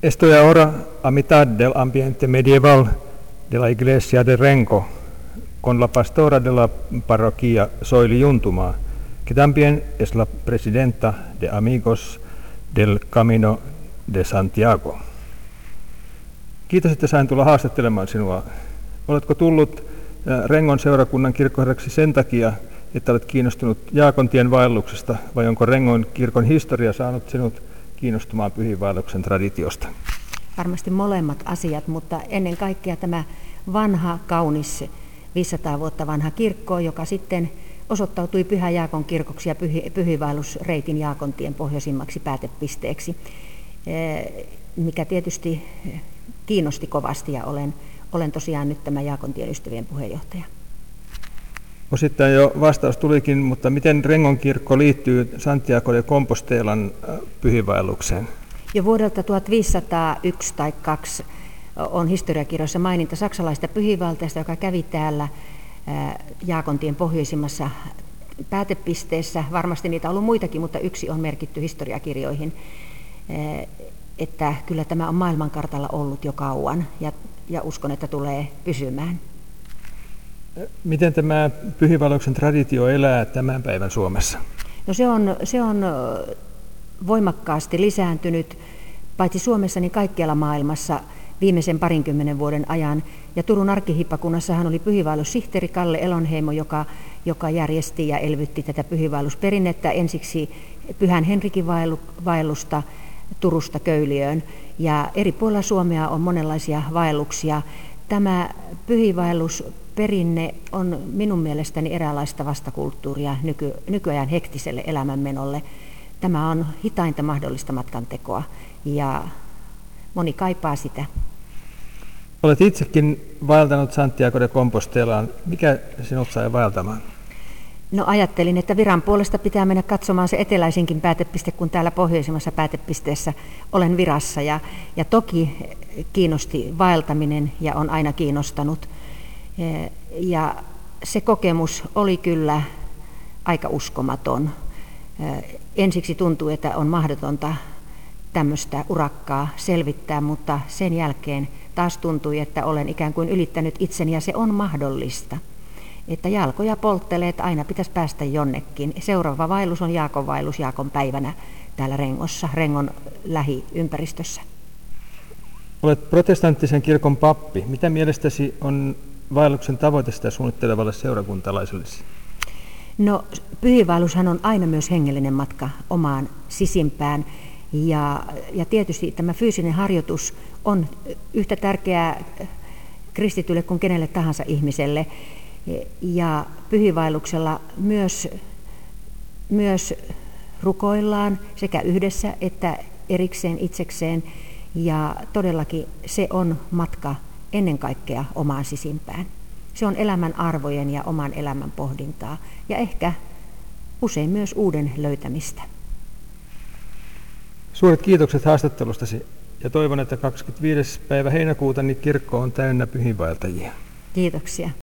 Estoy ahora a mitad del ambiente medieval de la iglesia de Renco con la pastora de la parroquia Soili Juntuma, que también es la presidenta de Amigos del Camino de Santiago. Kiitos, että sain tulla haastattelemaan sinua. Oletko tullut Rengon seurakunnan kirkkoherraksi sen takia, että olet kiinnostunut Jaakontien vaelluksesta, vai onko Rengon kirkon historia saanut sinut kiinnostumaan pyhiinvaelluksen traditiosta? Varmasti molemmat asiat, mutta ennen kaikkea tämä vanha, kaunis, 500 vuotta vanha kirkko, joka sitten osoittautui Pyhä Jaakon kirkoksi ja pyhi, pyhiinvaellusreitin Jaakontien pohjoisimmaksi päätepisteeksi, mikä tietysti kiinnosti kovasti ja olen, olen tosiaan nyt tämä Jaakontien ystävien puheenjohtaja. Osittain jo vastaus tulikin, mutta miten Rengon kirkko liittyy Santiago de Compostelan äh, pyhiinvaellukseen? Jo vuodelta 1501 tai 2 on historiakirjoissa maininta saksalaista pyhiinvaeltajasta, joka kävi täällä äh, Jaakontien pohjoisimmassa päätepisteessä. Varmasti niitä on ollut muitakin, mutta yksi on merkitty historiakirjoihin. Äh, että kyllä tämä on maailmankartalla ollut jo kauan ja, ja uskon, että tulee pysymään. Miten tämä pyhivaloksen traditio elää tämän päivän Suomessa? No se on, se on voimakkaasti lisääntynyt, paitsi Suomessa, niin kaikkialla maailmassa viimeisen parinkymmenen vuoden ajan. Ja Turun arkihippakunnassahan oli pyhivaellussihteeri Kalle Elonheimo, joka, joka järjesti ja elvytti tätä pyhivaellusperinnettä ensiksi Pyhän Henrikin vaellusta Turusta Köyliöön. Ja eri puolilla Suomea on monenlaisia vaelluksia. Tämä pyhivaellusperinne on minun mielestäni eräänlaista vastakulttuuria nyky, nykyajan hektiselle elämänmenolle. Tämä on hitainta mahdollista matkantekoa ja moni kaipaa sitä. Olet itsekin vaeltanut Santiago de Compostelaan. Mikä sinut sai vaeltamaan? No ajattelin, että viran puolesta pitää mennä katsomaan se eteläisinkin päätepiste, kun täällä pohjoisimmassa päätepisteessä olen virassa. Ja, ja toki kiinnosti vaeltaminen ja on aina kiinnostanut. E, ja se kokemus oli kyllä aika uskomaton. E, ensiksi tuntui, että on mahdotonta tämmöistä urakkaa selvittää, mutta sen jälkeen taas tuntui, että olen ikään kuin ylittänyt itseni ja se on mahdollista että jalkoja polttelee, että aina pitäisi päästä jonnekin. Seuraava vaellus on Jaakon vaellus Jaakon päivänä täällä Rengossa, Rengon lähiympäristössä. Olet protestanttisen kirkon pappi. Mitä mielestäsi on vaelluksen tavoite sitä suunnittelevalle seurakuntalaiselle? No, pyhiinvaellushan on aina myös hengellinen matka omaan sisimpään. Ja, ja tietysti tämä fyysinen harjoitus on yhtä tärkeää kristitylle kuin kenelle tahansa ihmiselle. Ja pyhivailuksella myös, myös rukoillaan sekä yhdessä että erikseen itsekseen. Ja todellakin se on matka ennen kaikkea omaan sisimpään. Se on elämän arvojen ja oman elämän pohdintaa ja ehkä usein myös uuden löytämistä. Suuret kiitokset haastattelustasi ja toivon, että 25. päivä heinäkuuta niin kirkko on täynnä pyhinvaeltajia. Kiitoksia.